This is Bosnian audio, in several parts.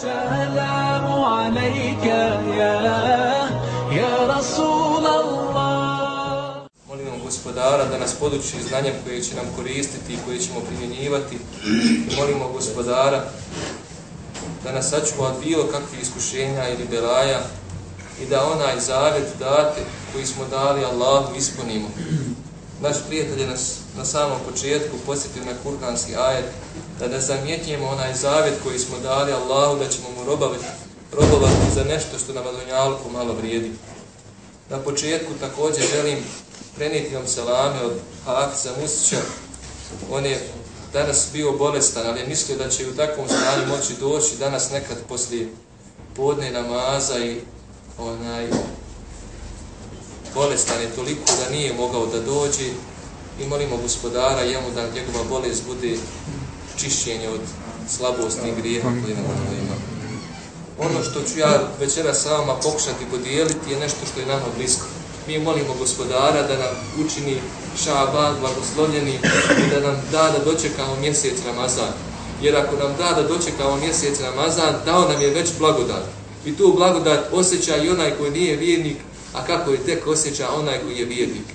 السلام عليك يا يا رسول الله Molimo gospodara da nas poduči znanjem koje će nam koristiti i koje ćemo primjenjivati. I molimo gospodara da nas sačuva od bilo kakvih iskušenja ili belaja i da onaj zavjet date koji smo dali Allahu ispunimo. Naš prijatelj je nas na samom početku posjetio na kurkanski ajet da ne zamijetimo onaj zavjet koji smo dali Allahu da ćemo mu robaviti, robovati za nešto što nam adonjalku malo vrijedi. Na početku također želim prenijeti vam selame od Hafiza Musića. On je danas bio bolestan, ali je mislio da će u takvom stanju moći doći danas nekad poslije podne namaza i onaj bolestan je toliko da nije mogao da dođe i molimo gospodara jemu da njegova bolest bude čišćenje od slabosti i grijeha koji nam ono ima. Ono što ću ja večera sa vama pokušati podijeliti je nešto što je nama blisko. Mi molimo gospodara da nam učini šaban blagoslovljeni i da nam da da dočekamo mjesec Ramazan. Jer ako nam da da dočekamo mjesec Ramazan, dao nam je već blagodat. I tu blagodat osjeća i onaj koji nije vjernik, a kako je tek osjeća onaj koji je vjernik.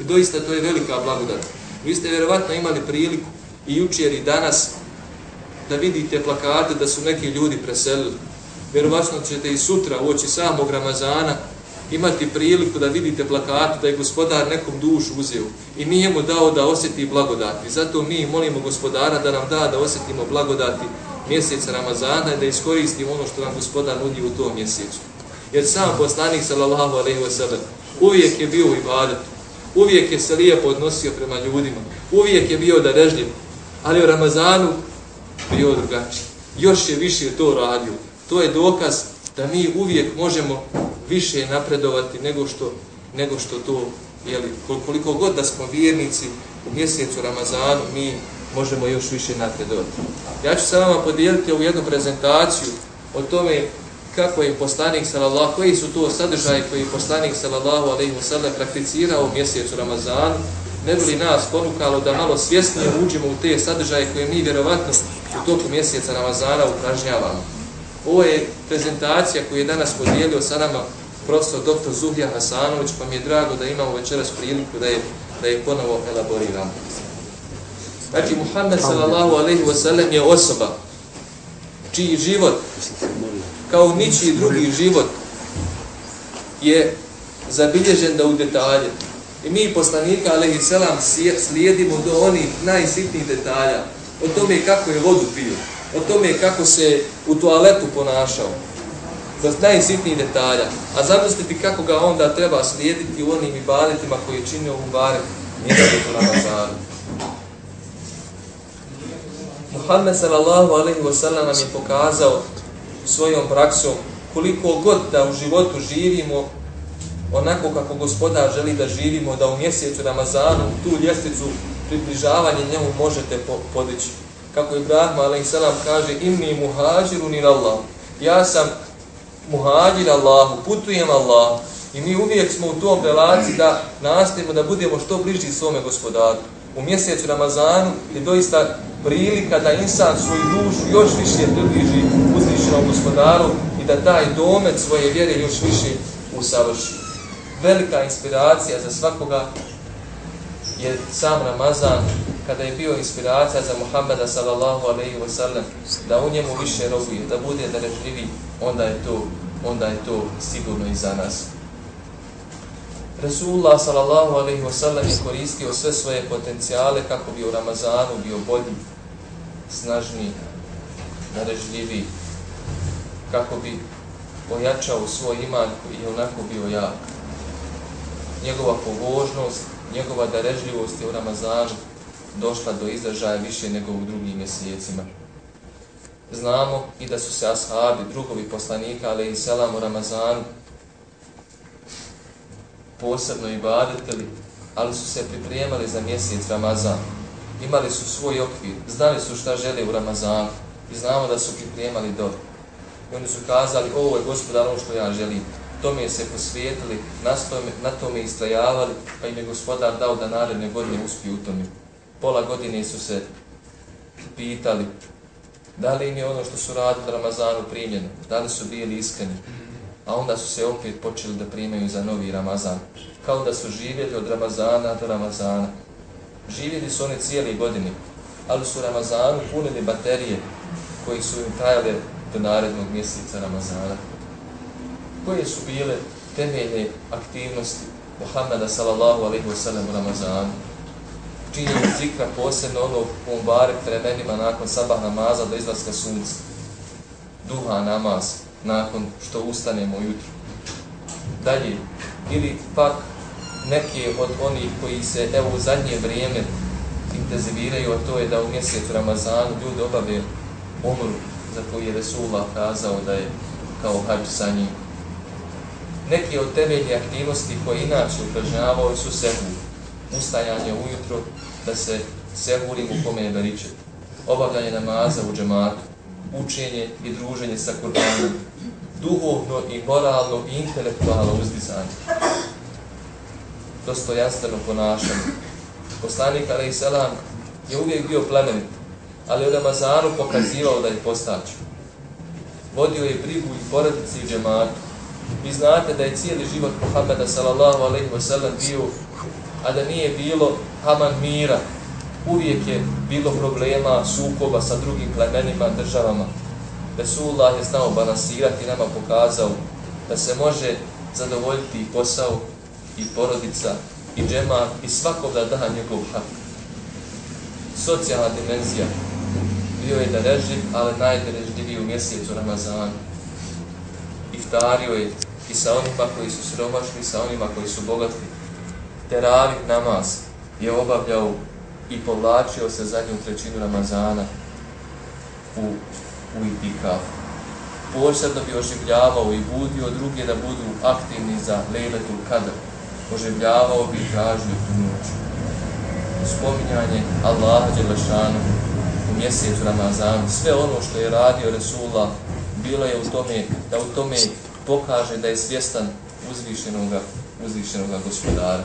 I doista to je velika blagodat. Vi ste vjerovatno imali priliku i jučer i danas da vidite plakate da su neki ljudi preselili. Vjerovatno ćete i sutra u oči samog Ramazana imati priliku da vidite plakate da je gospodar nekom dušu uzeo i nije mu dao da osjeti blagodati. Zato mi molimo gospodara da nam da da osjetimo blagodati mjeseca Ramazana i da iskoristimo ono što nam gospodar nudi u tom mjesecu. Jer sam poslanik sallallahu alejhi ve sellem uvijek je bio u ibadetu. Uvijek je se lijepo odnosio prema ljudima. Uvijek je bio darežljiv. Ali u Ramazanu bio drugačiji. Još je više to radio. To je dokaz da mi uvijek možemo više napredovati nego što, nego što to, jeli, koliko god da smo vjernici u mjesecu Ramazanu, mi možemo još više napredovati. Ja ću sa vama podijeliti ovu jednu prezentaciju o tome kako je poslanik sallallahu koji su to sadržaje koji je poslanik sallallahu alejhi ve sellem prakticirao u mjesecu Ramazanu ne bi li nas ponukalo da malo svjesnije uđemo u te sadržaje koje mi vjerovatno u toku mjeseca Ramazana upražnjavamo. Ovo je prezentacija koju je danas podijelio sa nama profesor dr. Zuhja Hasanović, pa mi je drago da imamo večeras priliku da je, da je ponovo elaboriramo. Znači, Muhammed sallallahu alaihi wa sallam je osoba čiji život, kao ničiji drugi život, je zabilježen da u detalje. I mi poslanika, alaihi selam, slijedimo do onih najsitnijih detalja. O tome kako je vodu pio, o tome kako se u toaletu ponašao, do najsitnijih detalja. A zamisliti kako ga onda treba slijediti u onim ibadetima koji je činio u barem mjesecu Ramazanu. Muhammed sallallahu alaihi wa sallam nam je pokazao svojom praksom koliko god da u životu živimo onako kako gospodar želi da živimo, da u mjesecu Ramazanu tu ljestvicu približavanje njemu možete podići. Kako Ibrahim a.s. kaže inni muhađirun in Allah. Ja sam muhađir Allahu, putujem Allahu. I mi uvijek smo u tom relaciji da nastavimo da budemo što bliži svome gospodaru. U mjesecu Ramazanu je doista prilika da insan svoju dušu još više približi uzvišenom gospodaru i da taj domet svoje vjere još više usavrši. Velika inspiracija za svakoga je sam Ramazan kada je bio inspiracija za Muhammeda sallallahu alejhi ve sellem da u njemu više robuje, da bude da onda je to onda je to sigurno i za nas. Resulullah sallallahu alejhi ve sellem je koristio sve svoje potencijale kako bi u Ramazanu bio bolji, snažniji, narežljiviji, kako bi ojačao svoj iman i onako bio jak. Njegova pobožnost, njegova darežljivost je u Ramazanu došla do izražaja više nego u drugim mjesecima. Znamo i da su se ashabi, drugovi poslanika, ali i selam u Ramazanu, posebno i badeteli, ali su se pripremali za mjesec Ramazan. Imali su svoj okvir, znali su šta žele u Ramazanu i znamo da su pripremali do. I oni su kazali, ovo je gospodar ono što ja želim. Tome se posvijetili, na tome istrajavali, pa im je gospodar dao da naredne godine uspiju u tome pola godine su se pitali Da li im je ono što su radili Ramazanu primljeno? Da li su bili iskreni? A onda su se opet počeli da primaju za novi Ramazan. Kao da su živjeli od Ramazana do Ramazana. Živjeli su oni cijeli godini, ali su Ramazanu punili baterije koji su im trajale do narednog mjeseca Ramazana. Koje su bile temeljne aktivnosti Muhammeda sallallahu alaihi wa sallam u Ramazanu? činjenje zikra posebno ono u Mbarek vremenima nakon sabah namaza do izlaska sunca. Duha namaz nakon što ustanemo jutro. Dalje, ili pak neki od onih koji se evo u zadnje vrijeme intenziviraju, a to je da u mjesecu Ramazanu ljudi obave umru za koji je Resulullah kazao da je kao hađ sa njim. Neki od temeljnih aktivnosti koje inače upražnjavaju su sehur, ustajanje ujutro, da se sehurim u kome je beričet, obavljanje namaza u džematu, učenje i druženje sa Kur'anom, duhovno i moralno i intelektualno uzdizanje, dostojanstveno ponašanje. Poslanik Ali Selam je uvijek bio plemenit, ali u Ramazanu pokazivao da je postaću. Vodio je brigu i porodici i džematu. Vi znate da je cijeli život Muhammeda sallallahu alaihi wa sallam bio a da nije bilo haman mira, uvijek je bilo problema, sukoba sa drugim plemenima, državama. Resulullah je znao balansirati nama pokazao da se može zadovoljiti i posao, i porodica, i džema, i svakog da daha njegov hak. Socijalna dimenzija bio je da reži, ali najderežljiviji u mjesecu Ramazanu. Iftario je i sa onima koji su siromašni, i sa onima koji su bogati, teravih namaz je obavljao i povlačio se zadnju trećinu Ramazana u, u itikafu. Posebno bi oživljavao i budio druge da budu aktivni za lejletul kadr. Oživljavao bi i tražio tu noć. Spominjanje Allaha Đelešanu u mjesecu Ramazanu, sve ono što je radio Resulullah, bilo je u tome, da u tome pokaže da je svjestan uzvišenoga, uzvišenoga gospodara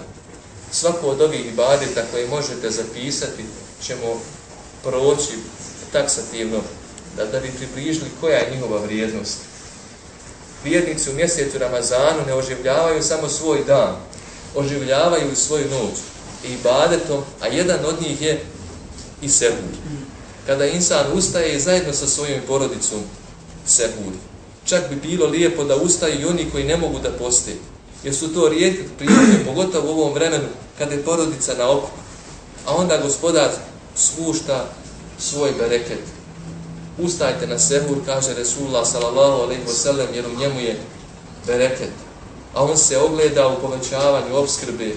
svako od ovih ibadeta koje možete zapisati ćemo proći taksativno da, da bi približili koja je njihova vrijednost. Vjernici u mjesecu Ramazanu ne oživljavaju samo svoj dan, oživljavaju svoju noć i ibadetom, a jedan od njih je i sehur. Kada insan ustaje zajedno sa svojim porodicom sehur, čak bi bilo lijepo da ustaju i oni koji ne mogu da poste. jer su to rijetke prilike, pogotovo u ovom vremenu, kada je porodica na okup. A onda gospodar spušta svoj bereket. Ustajte na sehur, kaže Resulullah sallallahu alaihi wasallam, jer u njemu je bereket. A on se ogleda u povećavanju obskrbe,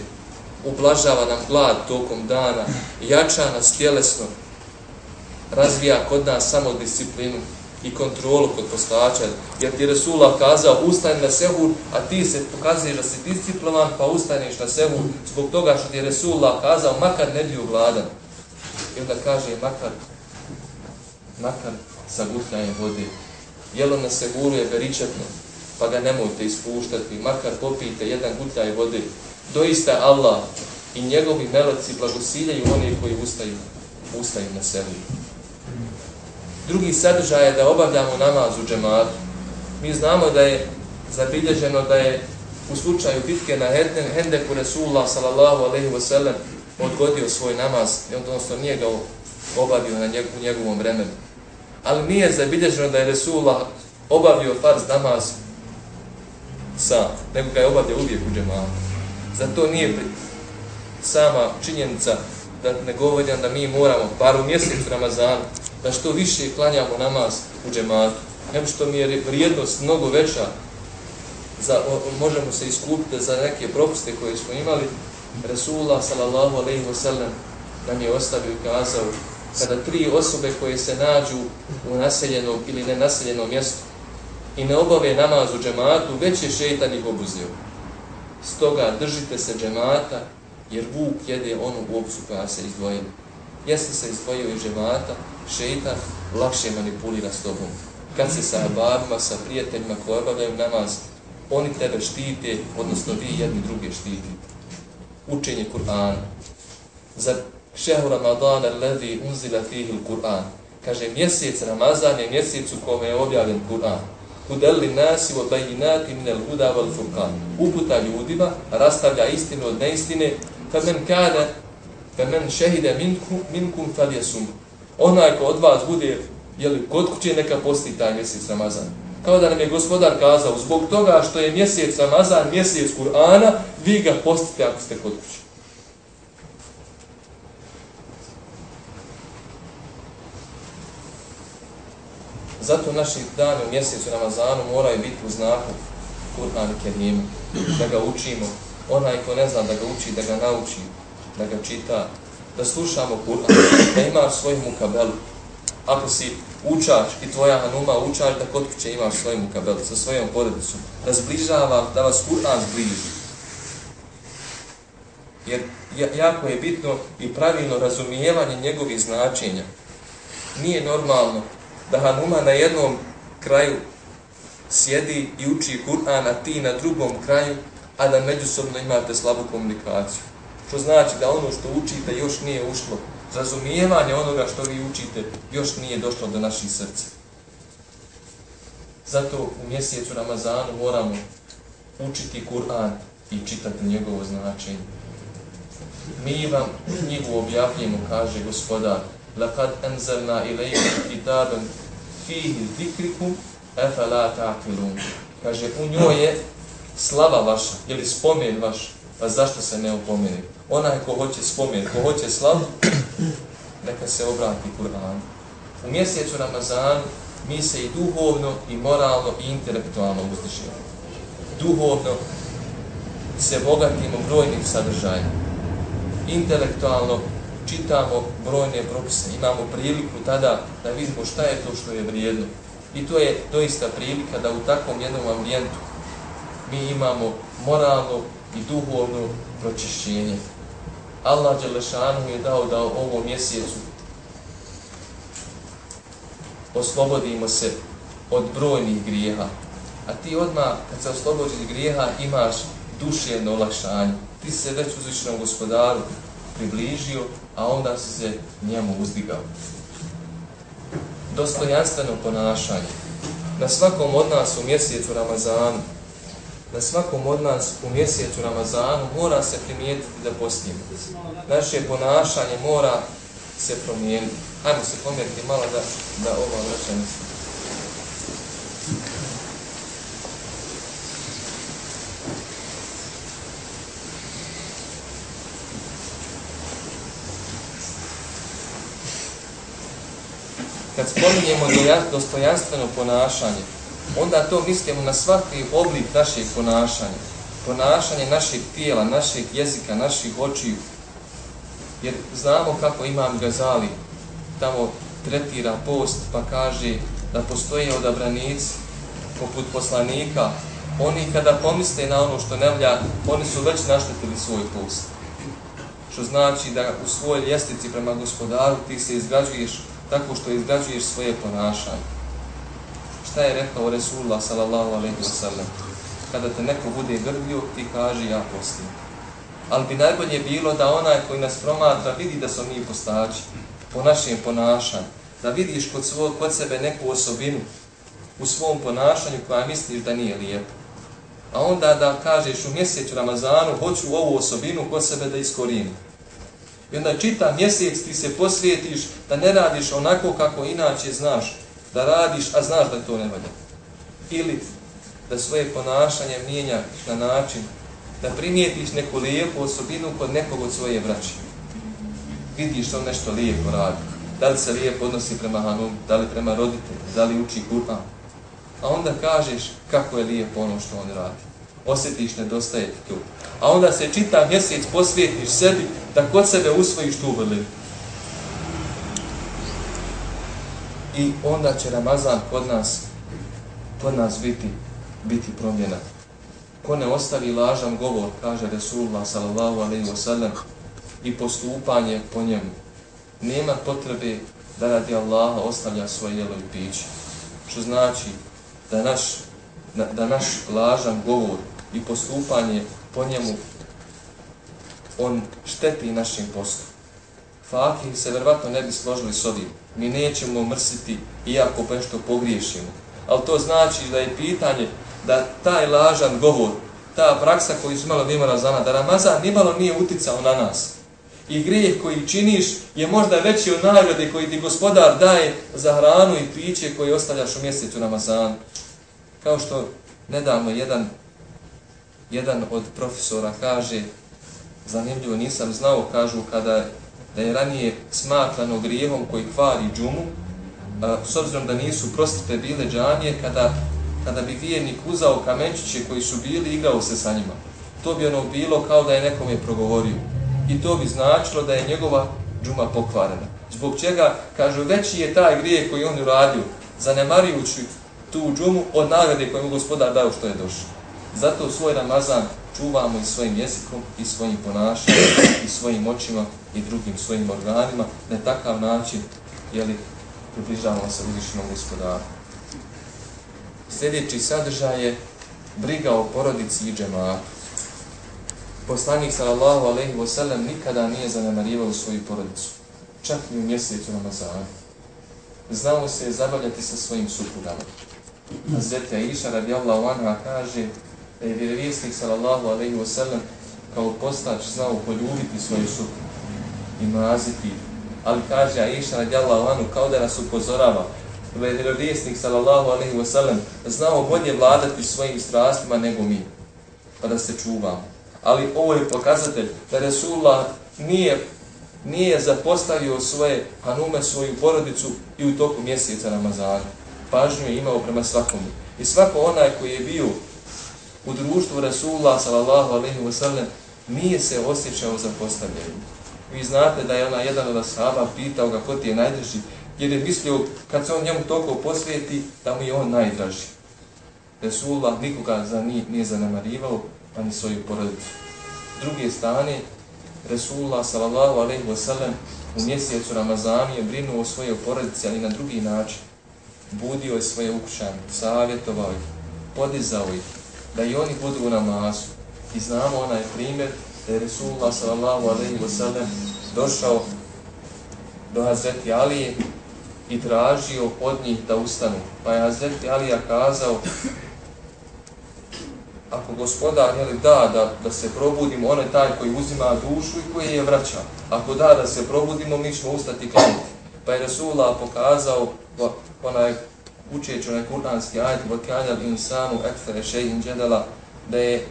ublažava nam glad tokom dana, jača nas tjelesno, razvija kod nas samo disciplinu, i kontrolu kod postača. Jer ti Resulullah kazao, ustani na sehur, a ti se pokazuješ da si disciplinovan, pa ustaniš na sehur zbog toga što ti je Resulullah kazao, makar ne bio gladan. I onda kaže, makar, makar sa gutljanjem vode. Jelo na sehuru je beričetno, pa ga nemojte ispuštati, makar popijte jedan gutljaj vode. Doista Allah i njegovi meleci blagosiljaju one koji ustaju, ustaju na sehuru drugi sadržaj je da obavljamo namaz u džematu. Mi znamo da je zabilježeno da je u slučaju bitke na Hendeku Resulullah sallallahu alaihi wa odgodio svoj namaz, odnosno nije ga obavio na njeg, u njegovom vremenu. Ali nije zabilježeno da je Resulullah obavio farz namaz sam, nego ga je obavio uvijek u džematu. Zato nije sama činjenica da ne govorim da mi moramo, bar u mjesecu Ramazanu, da što više klanjamo namaz u džematu. Nego što mi je vrijednost mnogo veća, za, o, možemo se iskupiti za neke propuste koje smo imali. Resulullah sallallahu alaihi wa sallam nam je ostavio i kazao kada tri osobe koje se nađu u naseljenom ili nenaseljenom mjestu i ne obave namaz u džematu, već je šeitan ih obuzio. Stoga držite se džemata jer vuk jede onu ovcu koja se izdvojila. Jeste se izdvojio iz džemata, šeitan lakše manipulira s tobom. Kad se sa babima, sa prijateljima koji obavljaju namaz, oni tebe štite, odnosno vi jedni druge štitite. Učenje Kur'ana. Za šehu Ramadana ledi unzila fihi Kur'an. Kaže, mjesec Ramazan je mjesec u kome je objavljen Kur'an. Hudeli nasi wa bajinati minel huda wal furqan. Uputa ljudima, rastavlja istinu od neistine, fa men kada, fa men šehide minkum, minkum fal. Onaj ko od vas bude, jeli, kod kuće neka posti taj mjesec Ramazan. Kao da nam je gospodar kazao, zbog toga što je mjesec Ramazan, mjesec Kur'ana, vi ga postite ako ste kod kuće. Zato naši dani u mjesecu Ramazanu moraju biti u znaku Kur'an i Kerim, da ga učimo. Onaj ko ne zna da ga uči, da ga nauči, da ga čita, da slušamo Kur'an, da imaš svoj mukabelu. Ako si učač i tvoja hanuma učač, da kod kuće imaš svoj mukabelu sa svojom porodicom, da zbližava, da vas Kur'an zbliži. Jer jako je bitno i pravilno razumijevanje njegovih značenja. Nije normalno da Hanuma na jednom kraju sjedi i uči Kur'an, a ti na drugom kraju, a da međusobno imate slabu komunikaciju Što znači da ono što učite još nije ušlo. Razumijevanje onoga što vi učite još nije došlo do naših srca. Zato u mjesecu Ramazanu moramo učiti Kur'an i čitati njegovo značenje. Mi vam knjigu objavljamo, kaže gospodar, لقد انزلنا اليكم كتابا فيه ذكركم افلا تعقلون kaže u njoj je slava vaša ili spomen vaš pa zašto se ne opomeni onaj ko hoće spomen ko hoće slavu neka se obrati Kur'an u mjesecu Ramazan mi se i duhovno i moralno i intelektualno uzdišimo duhovno se bogatimo brojnim sadržajima. intelektualno čitamo brojne propise, imamo priliku tada da vidimo šta je to što je vrijedno. I to je doista prilika da u takvom jednom ambijentu mi imamo moralno i duhovno pročišćenje. Allah Đelešanu je dao da u ovom mjesecu oslobodimo se od brojnih grijeha. A ti odmah, kad se oslobodiš grijeha, imaš duševno olakšanje. Ti se već uzvišenom gospodaru približio, a onda si se njemu uzdigao. Dostojanstveno ponašanje. Na svakom od nas u mjesecu Ramazanu, na svakom od nas u mjesecu Ramazanu mora se primijetiti da postimo. Naše ponašanje mora se promijeniti. Hajmo se pomjeriti malo da, da ovo vraćanica. kad spominjemo dostojanstveno ponašanje, onda to mislimo na svaki oblik našeg ponašanja. Ponašanje našeg tijela, našeg jezika, naših očiju. Jer znamo kako imam gazali, tamo tretira post pa kaže da postoje odabranici poput poslanika. Oni kada pomisle na ono što ne vlja, oni su već naštetili svoj post. Što znači da u svojoj ljestici prema gospodaru ti se izgrađuješ tako što izgrađuješ svoje ponašanje. Šta je rekao Resulullah sallallahu alaihi wa sallam? Kada te neko bude grbio, ti kaže ja postim. Ali bi najbolje bilo da onaj koji nas promatra vidi da smo mi postači po našem ponašanju. Da vidiš kod, svoj, kod sebe neku osobinu u svom ponašanju koja misliš da nije lijepo. A onda da kažeš u mjesecu Ramazanu, hoću ovu osobinu kod sebe da iskorim. I onda čita mjesec ti se posvijetiš da ne radiš onako kako inače znaš da radiš, a znaš da to ne valja. Ili da svoje ponašanje mijenja na način da primijetiš neku lijepu osobinu kod nekog od svoje braće. Vidiš što nešto lijepo radi. Da li se lijepo odnosi prema Hanum, da li prema roditelju, da li uči Kur'an. A onda kažeš kako je lijepo ono što on radi osjetiš nedostaje ti tu. A onda se čita mjesec posvijetiš sebi da kod sebe usvojiš tu vrlinu. I onda će Ramazan kod nas kod nas biti biti promjena. Ko ne ostavi lažan govor, kaže Resulullah sallallahu alaihi wa sallam, i postupanje po njemu, nema potrebe da radi Allaha ostavlja svoje jelo i piće. Što znači da naš, da, da naš lažan govor i postupanje po njemu, on šteti našim poslu. Fakih se verovatno ne bi složili s ovim. Mi nećemo mrsiti iako nešto pogriješimo. Ali to znači da je pitanje da taj lažan govor, ta praksa koju su imali za Ramazana, da Ramazan nimalo nije uticao na nas. I grijeh koji činiš je možda veći od nagrade koji ti gospodar daje za hranu i piće koje ostavljaš u mjesecu Ramazanu. Kao što nedavno jedan, jedan od profesora kaže, zanimljivo nisam znao, kažu kada da je ranije smatrano grijehom koji kvari džumu, s obzirom da nisu prostite bile džanije, kada, kada bi vijenik uzao kamenčiće koji su bili, igrao se sa njima. To bi ono bilo kao da je nekome progovorio. I to bi značilo da je njegova džuma pokvarena. Zbog čega, kažu, veći je taj grijeh koji on uradio, zanemarujući tu džumu od nagrade koju mu gospodar dao što je došao. Zato svoj Ramazan čuvamo i svojim jezikom, i svojim ponašanjem, i svojim očima, i drugim svojim organima, na takav način, jeli, približavamo se uzvišenom gospodaru. Sljedeći sadržaj je briga o porodici i džematu. Poslanik sallallahu alejhi ve sellem nikada nije zanemarivao svoju porodicu, čak ni u mjesecu Ramazana. Znao se je zabavljati sa svojim suprugama. Hazreti Aisha radijallahu anha kaže da je vjerovijesnik sallallahu alaihi wasallam kao postač znao poljubiti svoju suprugu i maziti. Ali kaže Aisha radijallahu anhu kao da nas upozorava da je vjerovijesnik sallallahu alaihi wasallam znao bolje vladati svojim strastima nego mi. Pa da se čuvamo. Ali ovo je pokazatelj da Resulullah nije nije zapostavio svoje hanume, svoju porodicu i u toku mjeseca Ramazana. Pažnju je imao prema svakomu. I svako onaj koji je bio u društvu Rasulullah sallallahu alaihi wa sallam nije se osjećao za. Vi znate da je ona jedan od ashaba pitao ga ko ti je najdraži, jer je mislio kad se on njemu toliko posvijeti da mu je on najdraži. Rasulullah nikoga za nije, nije zanemarivao, pa ni svoju porodicu. S druge strane, Rasulullah sallallahu alaihi wa sallam u mjesecu Ramazanu je brinuo o svojoj porodici, ali na drugi način. Budio je svoje ukućane, savjetovao ih, podizao ih, da i oni budu u namazu. I znamo onaj primjer da je Resulullah sallallahu alaihi wa sallam došao do Hazreti Alije i tražio od njih da ustanu. Pa je Hazreti Alija kazao ako gospodar jeli, da, da da se probudimo, on je taj koji uzima dušu i koji je vraća. Ako da da se probudimo, mi ćemo ustati klaniti. Pa je Resulullah pokazao onaj učeći onaj kuranski ajit وَكَانَ الْإِنسَانُ أَكْثَرَ شَيْهٍ جَدَلَ da je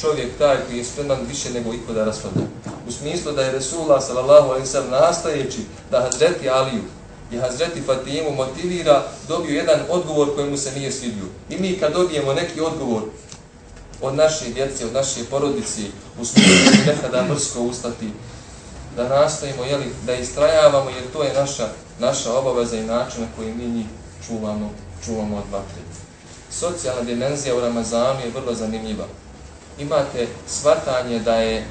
čovjek taj koji je spreman više nego iko da raspada. U smislu da je Resulullah sallallahu alaihi sallam nastajeći da Hazreti Aliju i Hazreti Fatimu motivira dobio jedan odgovor koji mu se nije svidio. I mi kad dobijemo neki odgovor od naše djece, od naše porodici, u smislu nekada mrsko ustati, da nastavimo, jeli, da istrajavamo, jer to je naša, naša obaveza i način na koji mi njih čuvamo, čuvamo od vatre. Socijalna dimenzija u Ramazanu je vrlo zanimljiva. Imate svatanje da je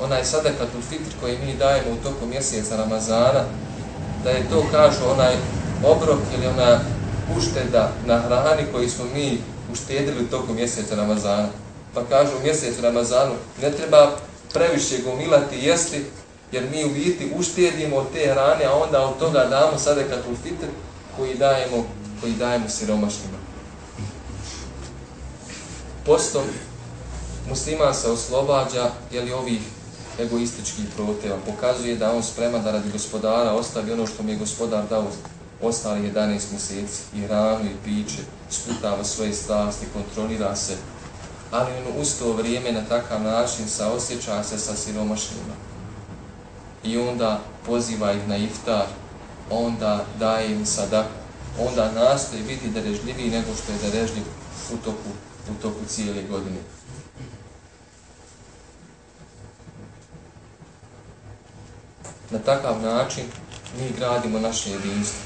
onaj sadakatul fitr koji mi dajemo u toku mjeseca Ramazana, da je to, kažu, onaj obrok ili ona ušteda na hrani koji smo mi uštedili u toku mjeseca Ramazana. Pa kažu u mjesecu Ramazanu ne treba previše gomilati jesti, jer mi u biti uštedimo od te hrane, a onda od toga damo sadakatul fitr koji dajemo, koji dajemo siromašnjima. Postom musliman se oslobađa jeli ovih egoističkih proteva, pokazuje da on sprema da radi gospodara ostavi ono što mi je gospodar dao ostali 11 mjeseci, i ranu i piće, sputava svoje strasti, kontrolira se, ali on uz to vrijeme na takav način saosjeća se sa siromašnjima. I onda poziva ih na iftar, onda daje im sadaku, onda nastoji biti darežljiviji nego što je darežljiv u toku, u toku cijele godine. Na takav način mi gradimo naše jedinstvo.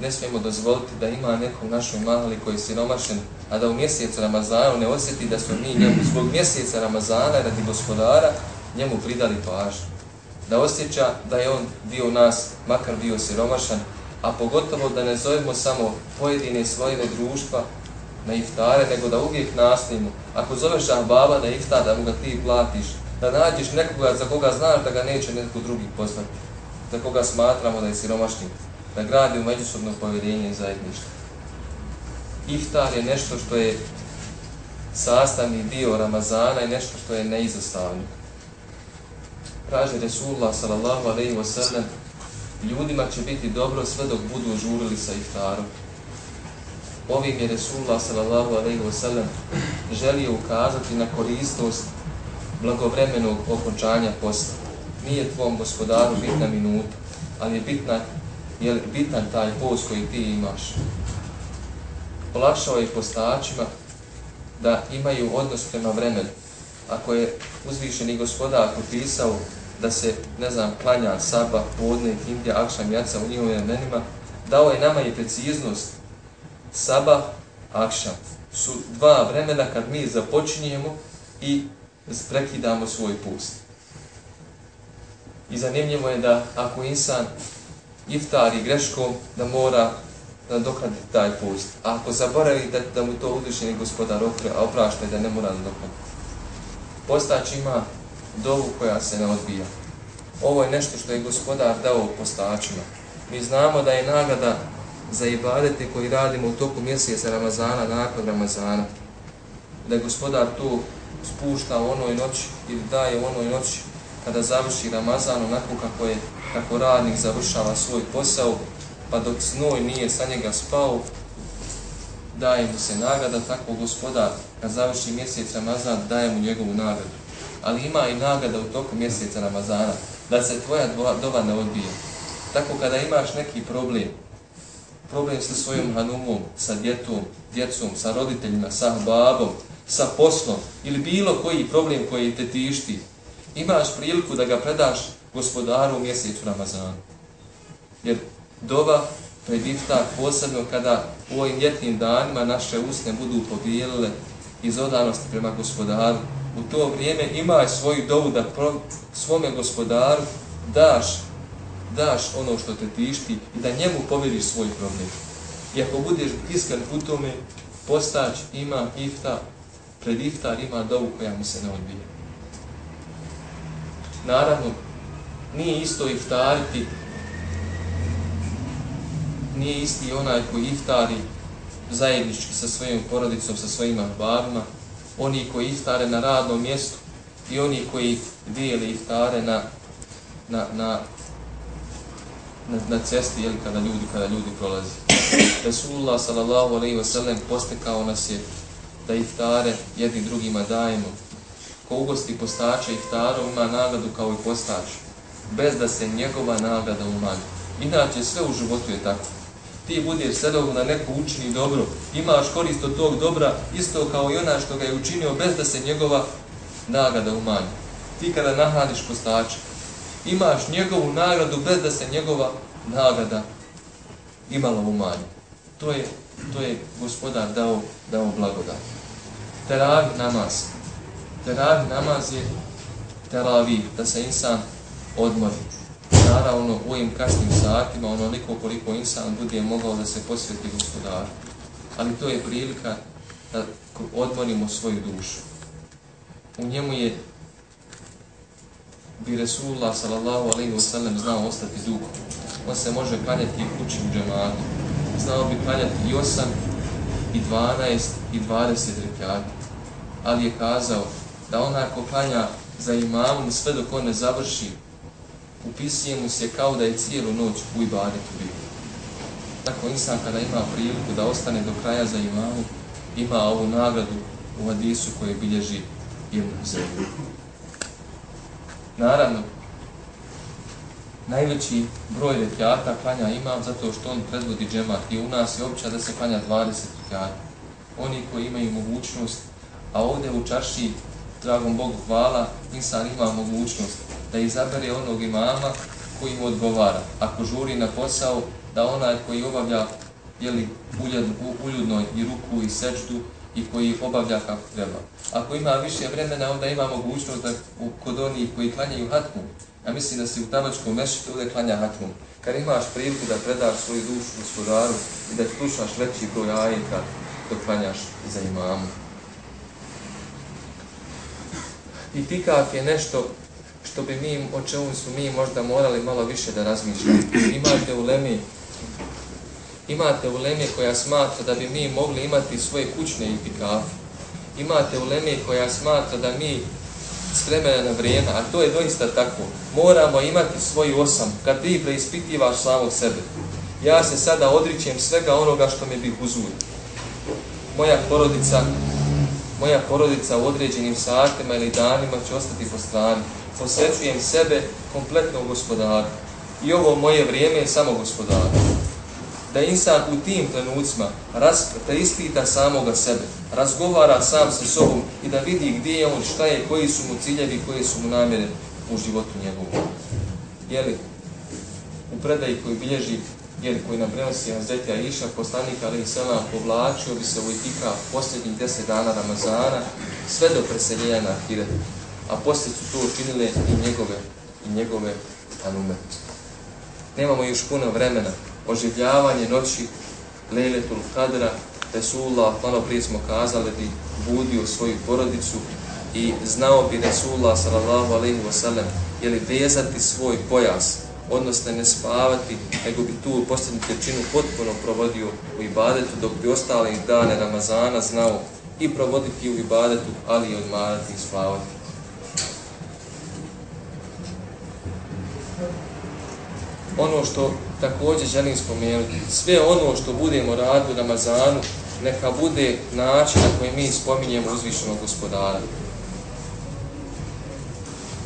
Ne smijemo dozvoliti da ima neko u našoj mali koji je siromašen, a da u mjesecu Ramazana ne osjeti da smo mi njemu zbog mjeseca Ramazana radi gospodara njemu pridali pažnju da osjeća da je on dio nas, makar bio siromašan, a pogotovo da ne zovemo samo pojedine svojeve društva na iftare, nego da uvijek nastavimo. Ako zoveš baba na iftar, da mu ga ti platiš, da nađeš nekoga za koga znaš da ga neće neko drugi poznati, za koga smatramo da je siromašni, da gradi u međusobno povjerenje i zajedništvo. Iftar je nešto što je sastavni dio Ramazana i nešto što je neizostavno. Kaže Resulullah sallallahu alaihi wa sallam, ljudima će biti dobro sve dok budu žurili sa iftarom. Ovim je Resulullah sallallahu alaihi wa želio ukazati na koristnost blagovremenog okončanja posta. Nije tvom gospodaru bitna minuta, ali je bitna, je bitan taj post koji ti imaš. Olakšao je postačima da imaju odnos prema vremenu. Ako je uzvišeni gospodar propisao da se, ne znam, klanja saba, podne, indija, akšam, jaca u njihovim imenima, dao je nama i preciznost. Saba, akšam su dva vremena kad mi započinjemo i prekidamo svoj pust. I zanimljivo je da ako insan iftari greškom, da mora nadoknaditi taj pust. A ako zaboravi da, da mu to udušeni gospodar opre, a oprašta da ne mora nadoknaditi. Postać ima dovu koja se ne odbija. Ovo je nešto što je gospodar dao postačima. Mi znamo da je nagrada za ibadete koji radimo u toku mjeseca Ramazana, nakon Ramazana. Da je gospodar tu spušta u onoj noći ili daje u onoj noći kada završi Ramazan onako kako je kako radnik završava svoj posao pa dok snoj nije sa njega spao daje mu se nagrada tako gospodar kad završi mjesec Ramazan daje mu njegovu nagradu ali ima i nagrada u toku mjeseca Ramazana da se tvoja doba ne odbije tako kada imaš neki problem problem sa svojom hanumom, sa djetom, djecom, sa roditeljima, sa babom, sa poslom ili bilo koji problem koji te tišti, imaš priliku da ga predaš gospodaru u mjesecu Ramazanu. Jer doba pred iftar, posebno kada u ovim ljetnim danima naše usne budu pobijelile iz odanosti prema gospodaru, u to vrijeme imaj svoju dovu da pro, svome gospodaru daš, daš ono što te tišti i da njemu povjeriš svoj problem. I ako budeš iskren u tome, postać ima ifta, pred iftar ima dovu koja mu se ne odbije. Naravno, nije isto iftariti, nije isti onaj koji iftari zajednički sa svojim porodicom, sa svojim ahbarima, oni koji iftare na radnom mjestu i oni koji dijeli iftare na, na, na, na, na cesti, jel, kada ljudi, kada ljudi prolazi. Resulullah sallallahu alaihi wa sallam postekao nas je da iftare jednim drugima dajemo. Ko ugosti postača iftarom ima nagradu kao i postač, bez da se njegova nagrada umanji. Inače sve u životu je tako. Ti budeš sedom na neko učini dobro, imaš korist od tog dobra, isto kao i ona što ga je učinio, bez da se njegova nagrada umanji. Ti kada nahraniš postača, imaš njegovu nagradu bez da se njegova nagrada imala umanji. To je, to je gospodar dao, dao blagodat teravih namaz. Teravih namaz je teravih, da se insan odmori. Naravno, u ovim kasnim satima, onoliko koliko insan bude mogao da se posveti gospodaru. Ali to je prilika da odmorimo svoju dušu. U njemu je bi Resulullah sallallahu alaihi wa sallam znao ostati dugo. On se može klanjati i kući u džematu. Znao bi klanjati i 8, i 12, i 20 rekiata. ali je kazao da ona ko klanja za imamom sve dok on ne završi, upisuje mu se kao da je cijelu noć u ibadetu bio. Tako insan kada ima priliku da ostane do kraja za imamu, ima ovu nagradu u hadisu koje bilježi Ibn Zemlju. Naravno, najveći broj rekiata klanja imam zato što on predvodi džemat i u nas je opća da se klanja 20 rekiata. Oni koji imaju mogućnost A ovdje u čaši, dragom Bogu hvala, insan ima mogućnost da izabere onog imama koji mu odgovara. Ako žuri na posao, da onaj koji obavlja jeli, uljudno i ruku i sečdu i koji obavlja kako treba. Ako ima više vremena, onda ima mogućnost da kod onih koji klanjaju hatmu, ja mislim da si u tabačkom mešitu ovdje klanja hatmu, kad imaš priliku da predaš svoju dušu gospodaru i da slušaš veći broj ajeta dok klanjaš za imamu. Itikaf je nešto što bi mi, o čemu su mi možda morali malo više da razmišljamo. Imate u Lemi imate u Lemi koja smatra da bi mi mogli imati svoje kućne itikafe. Imate u Lemi koja smatra da mi s vremena na vrijeme, a to je doista tako, moramo imati svoju osam kad ti preispitivaš samog sebe. Ja se sada odričem svega onoga što mi bih uzulio. Moja porodica, moja porodica u određenim satima ili danima će ostati po strani. Posvećujem sebe kompletno gospodaru. I ovo moje vrijeme je samo gospodaru. Da insan u tim trenucima ispita samoga sebe, razgovara sam sa sobom i da vidi gdje je on, šta je, koji su mu ciljevi, koje su mu namjere u životu njegovom. Jeli, u predaji koji bilježi jer koji nam prenosi Hazreti Aisha, poslanik Ali Selam povlačio bi se u itika posljednjih deset dana Ramazana sve do preseljenja na Hiretu. A poslije su to učinile i njegove, i njegove anume. Nemamo još puno vremena. Oživljavanje noći Lejletul Kadra, Resulullah, malo prije smo kazali, bi budio svoju porodicu i znao bi Resulullah sallallahu alaihi wa sallam, je li vezati svoj pojas, odnosno ne spavati, nego bi tu posljednju trećinu potpuno provodio u ibadetu, dok bi ostali dane Ramazana znao i provoditi u ibadetu, ali i odmarati i spavati. Ono što također želim spomenuti, sve ono što budemo radili u Ramazanu, neka bude način na koji mi spominjemo uzvišenog gospodara.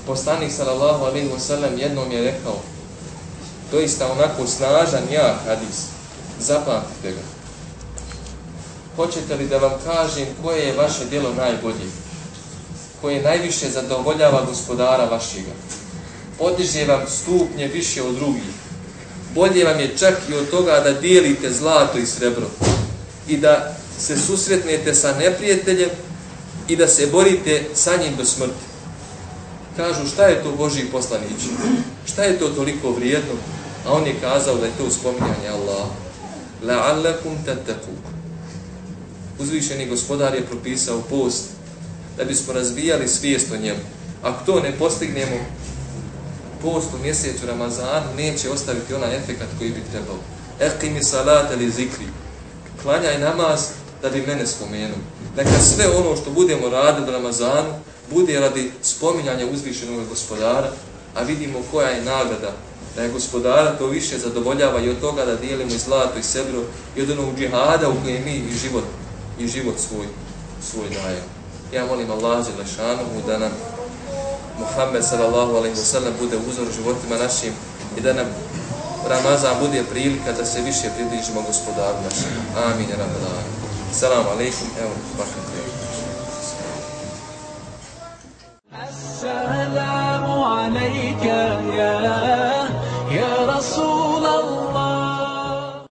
Poslanik sallallahu alaihi wa sallam jednom je rekao, doista onako snažan ja hadis. Zapamtite ga. Hoćete li da vam kažem koje je vaše djelo najbolje? Koje najviše zadovoljava gospodara vašega? Podiže vam stupnje više od drugih. Bolje vam je čak i od toga da dijelite zlato i srebro. I da se susretnete sa neprijateljem i da se borite sa njim do smrti. Kažu šta je to Boži poslanić? Šta je to toliko vrijedno? A on je kazao da je to spominjanje Allah. La'allakum tattaqu. Uzvišeni gospodar je propisao post da bismo razvijali svijest o njemu. Ako to ne postignemo, post u mjesecu Ramazan neće ostaviti onaj efekat koji bi trebao. Eqimi salat ali zikri. Klanjaj namaz da bi mene spomenuo. Neka sve ono što budemo raditi u Ramazanu bude radi spominjanja uzvišenog gospodara, a vidimo koja je nagrada da je gospodara to više zadovoljava i od toga da dijelimo i zlato i sebro i od onog džihada u kojem mi i život, i život svoj, svoj dajemo. Ja molim Allah za lešanomu da nam Muhammed sallallahu alaihi wa sallam bude uzor životima našim i da nam Ramazan bude prilika da se više približimo gospodaru našim. Amin. Ja Salam alaikum. Evo, vašem krijem. السلام عليك